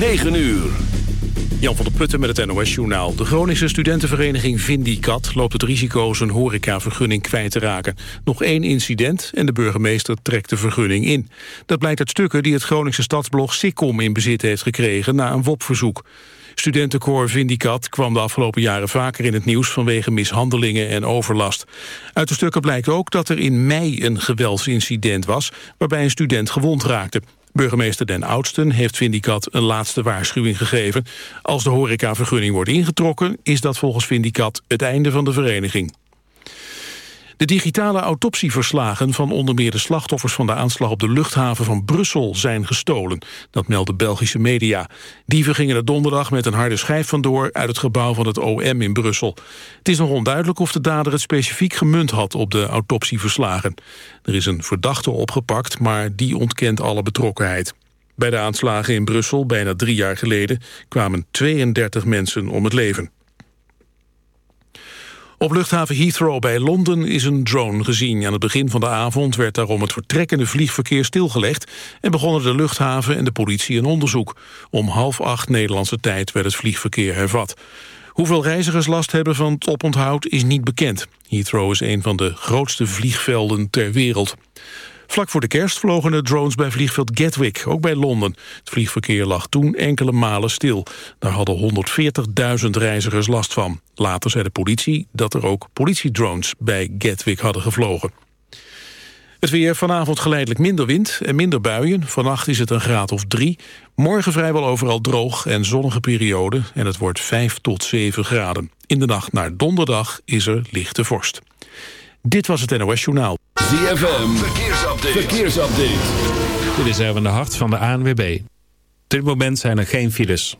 9 uur. Jan van der Putten met het NOS-journaal. De Groningse studentenvereniging Vindicat loopt het risico zijn horecavergunning kwijt te raken. Nog één incident en de burgemeester trekt de vergunning in. Dat blijkt uit stukken die het Groningse stadsblog Sikkom in bezit heeft gekregen na een WOP-verzoek. Studentenkoor Vindicat kwam de afgelopen jaren vaker in het nieuws vanwege mishandelingen en overlast. Uit de stukken blijkt ook dat er in mei een geweldsincident was waarbij een student gewond raakte. Burgemeester Den Oudsten heeft Vindicat een laatste waarschuwing gegeven. Als de horecavergunning wordt ingetrokken... is dat volgens Vindicat het einde van de vereniging. De digitale autopsieverslagen van onder meer de slachtoffers van de aanslag op de luchthaven van Brussel zijn gestolen. Dat melden Belgische media. Dieven gingen er donderdag met een harde schijf vandoor uit het gebouw van het OM in Brussel. Het is nog onduidelijk of de dader het specifiek gemunt had op de autopsieverslagen. Er is een verdachte opgepakt, maar die ontkent alle betrokkenheid. Bij de aanslagen in Brussel, bijna drie jaar geleden, kwamen 32 mensen om het leven. Op luchthaven Heathrow bij Londen is een drone gezien. Aan het begin van de avond werd daarom het vertrekkende vliegverkeer stilgelegd... en begonnen de luchthaven en de politie een onderzoek. Om half acht Nederlandse tijd werd het vliegverkeer hervat. Hoeveel reizigers last hebben van het oponthoud is niet bekend. Heathrow is een van de grootste vliegvelden ter wereld. Vlak voor de kerst vlogen de drones bij vliegveld Gatwick, ook bij Londen. Het vliegverkeer lag toen enkele malen stil. Daar hadden 140.000 reizigers last van. Later zei de politie dat er ook politiedrones bij Gatwick hadden gevlogen. Het weer vanavond geleidelijk minder wind en minder buien. Vannacht is het een graad of drie. Morgen vrijwel overal droog en zonnige periode. En het wordt 5 tot 7 graden. In de nacht naar donderdag is er lichte vorst. Dit was het NOS Journaal. ZFM, verkeersupdate. verkeersupdate. Dit is Erwin de Hart van de ANWB. Op dit moment zijn er geen files.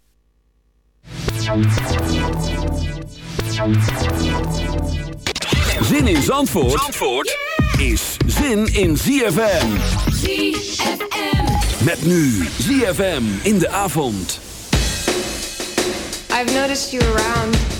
Zin in Zandvoort, Zandvoort is zin in ZFM. ZFM. Met nu ZFM in de avond. I've noticed you around.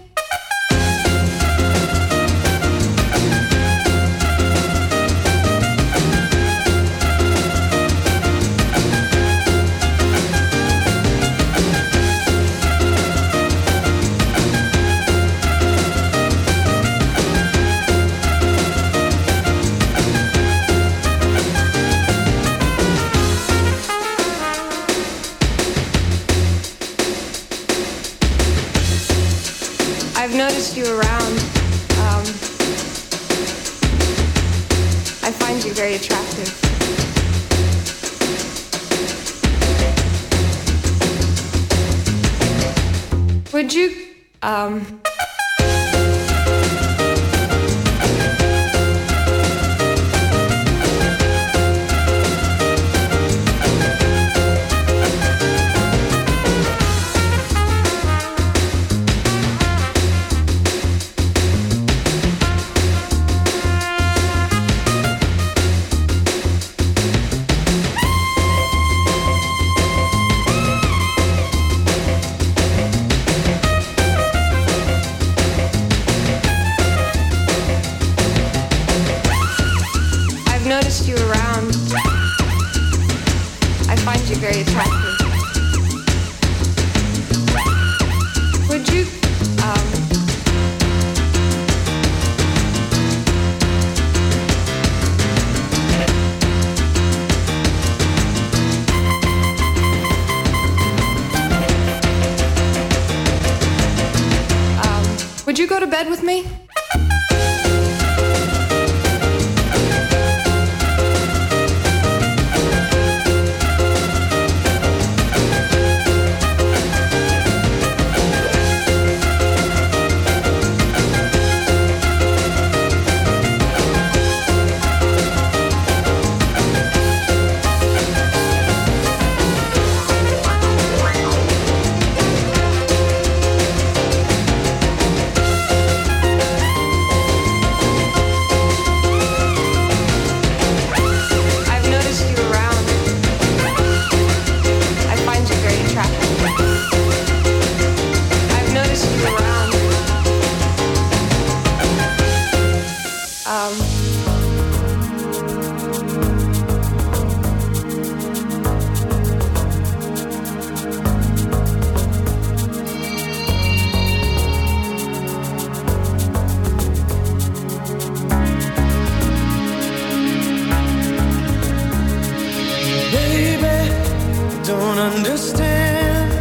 understand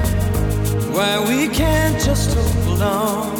why we can't just hold on.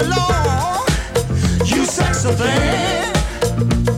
Came along, you sexy thing.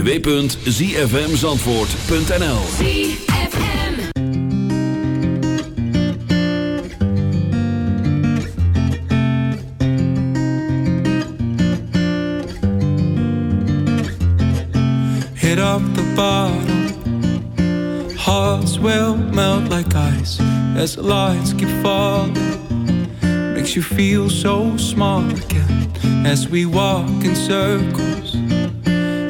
www.zfmzandvoort.nl hit up the bottom. Hearts will melt like ice as the lights keep falling. Makes you feel so small again as we walk in circles.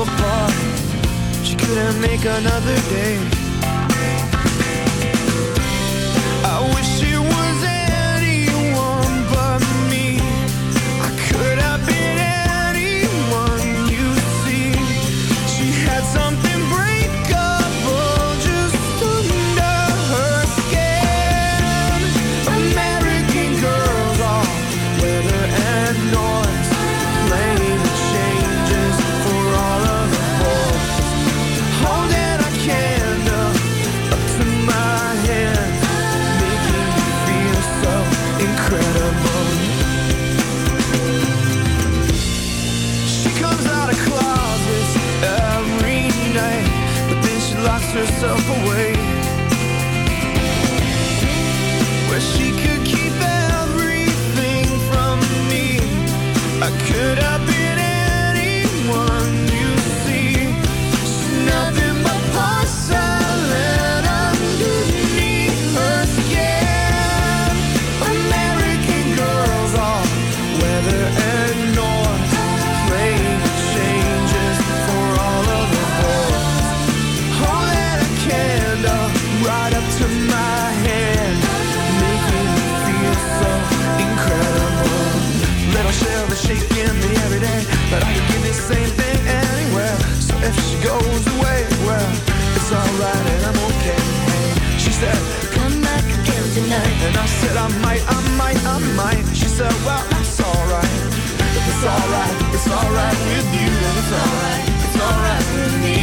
apart. She couldn't make another day. away. And I said, I might, I might, I might. She said, well, that's alright. It's alright, it's alright with you. And it's alright, it's alright with me.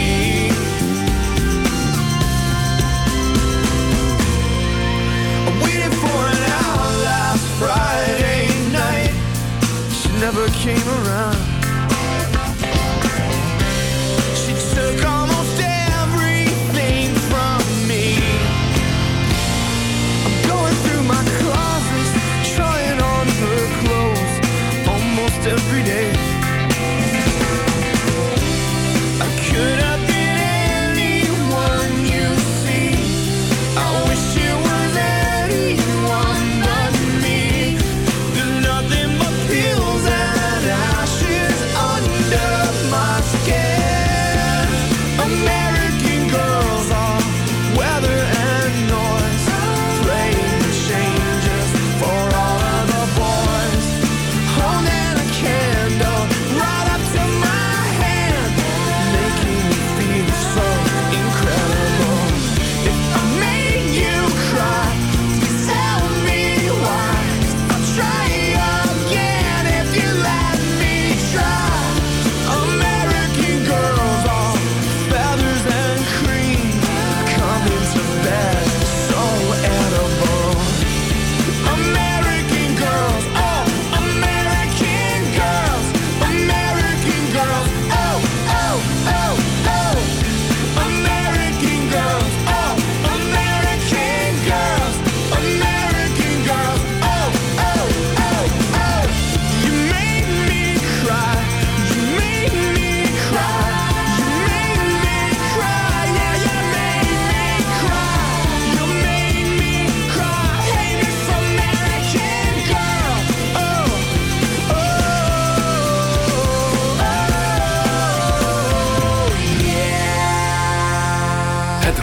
I'm waiting for an hour last Friday night. She never came around.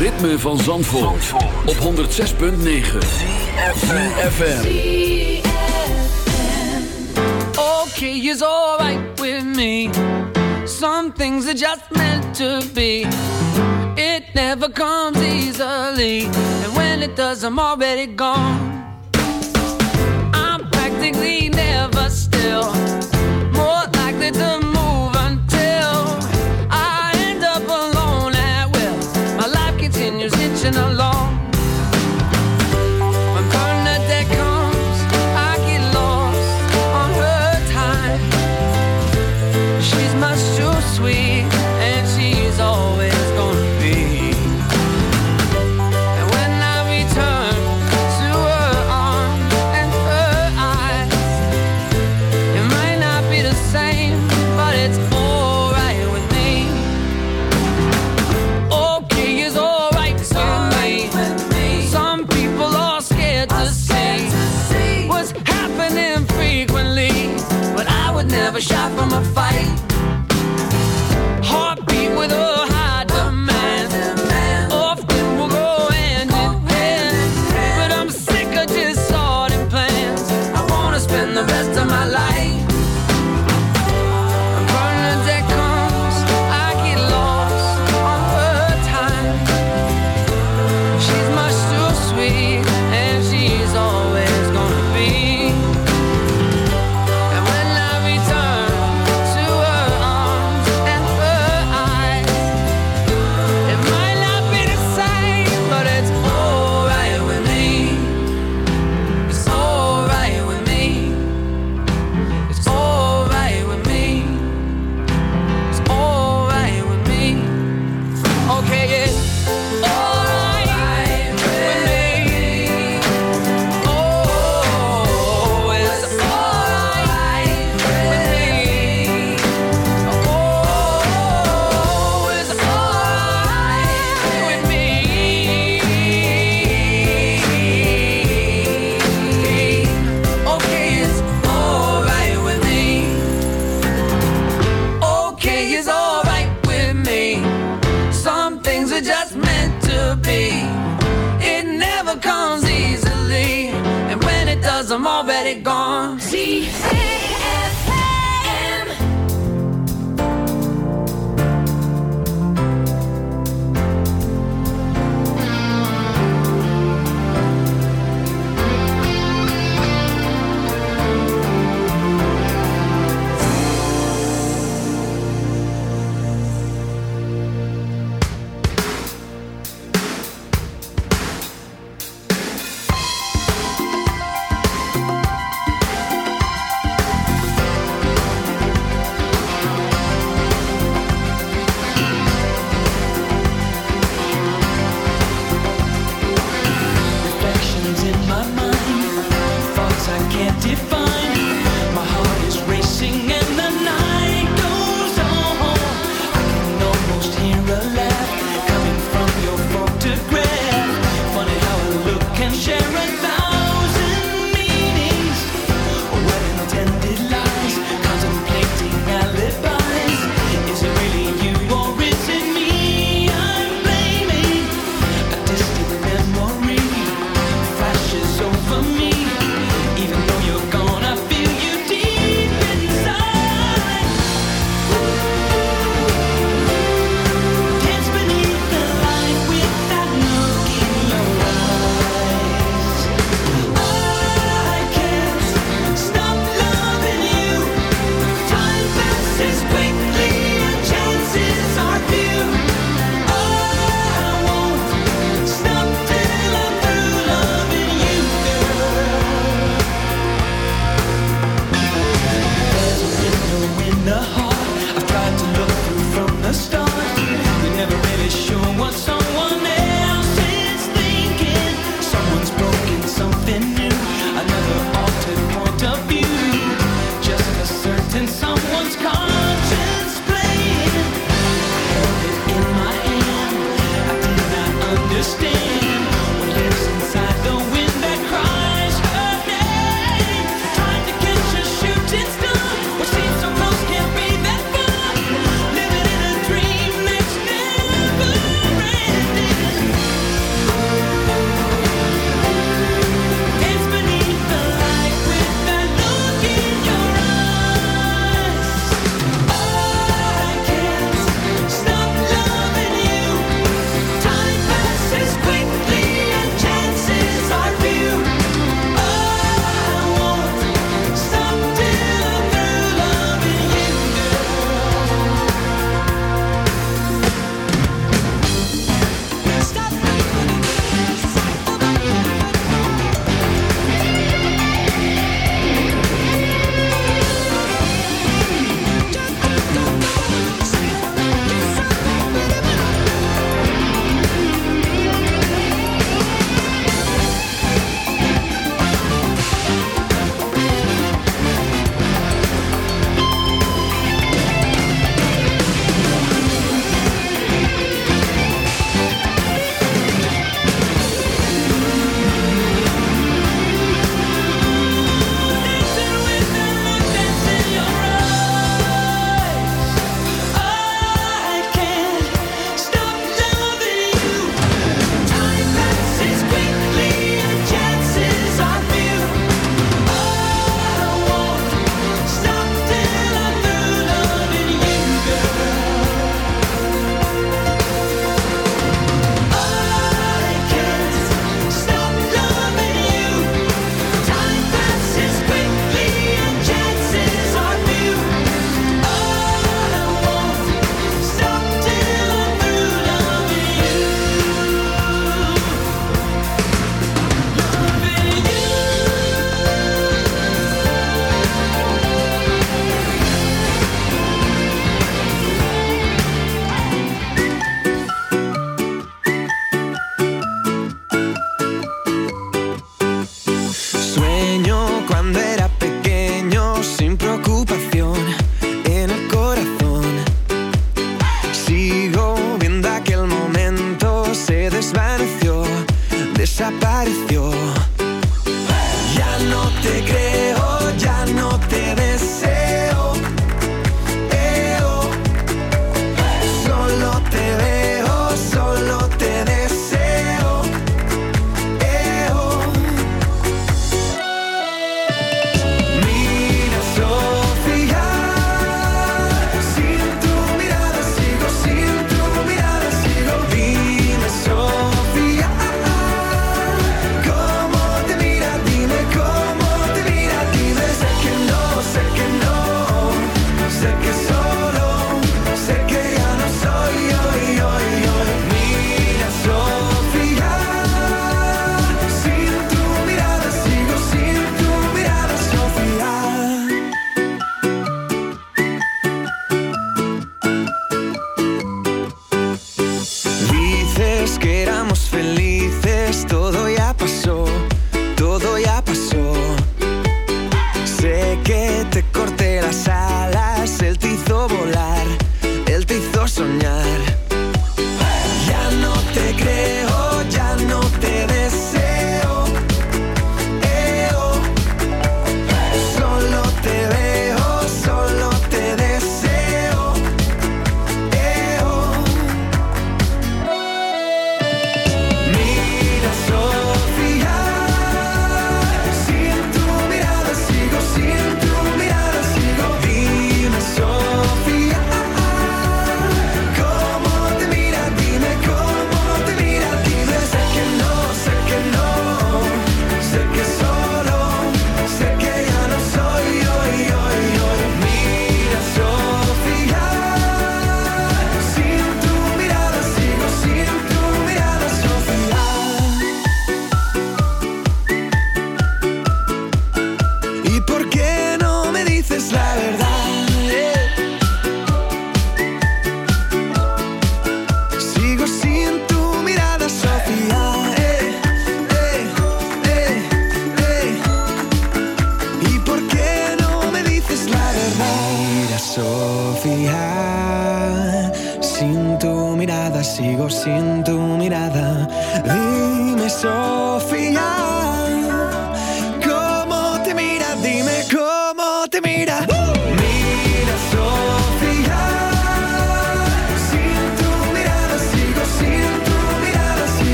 ritme van Zandvoort, Zandvoort. op 106.9 CFFM Okay, it's alright with me. Some things are just meant to be. It never comes easily. And when it does, I'm already gone. I'm practically never still. More likely to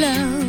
close,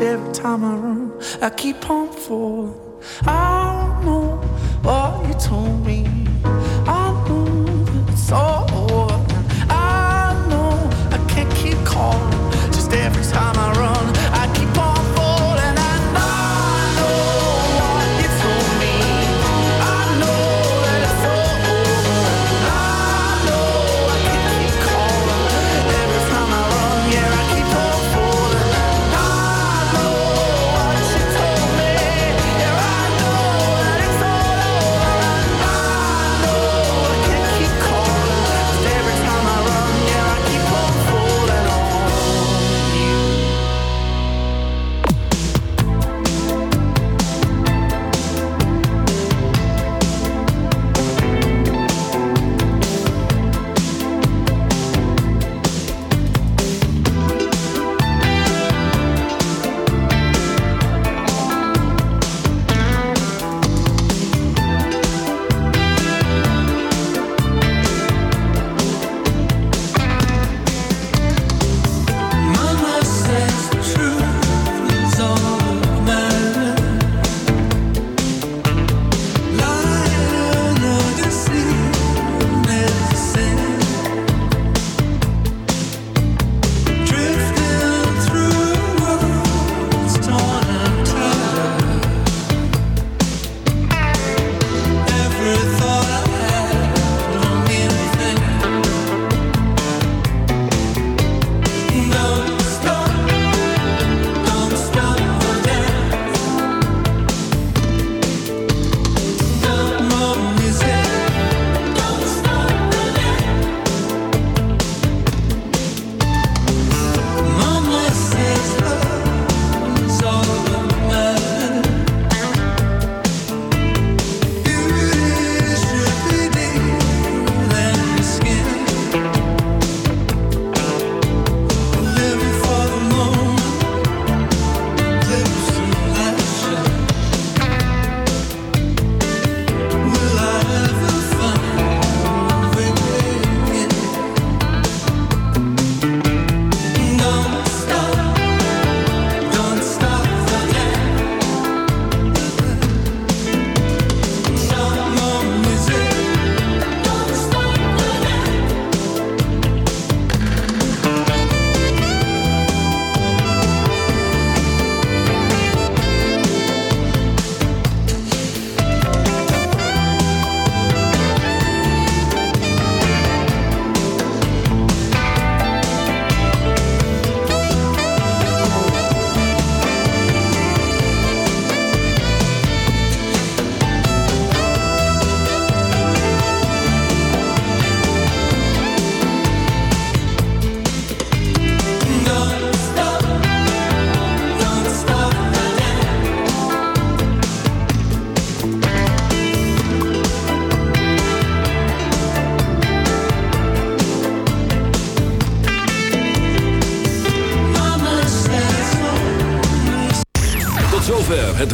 every time I run, I keep on falling. I don't know what you told me.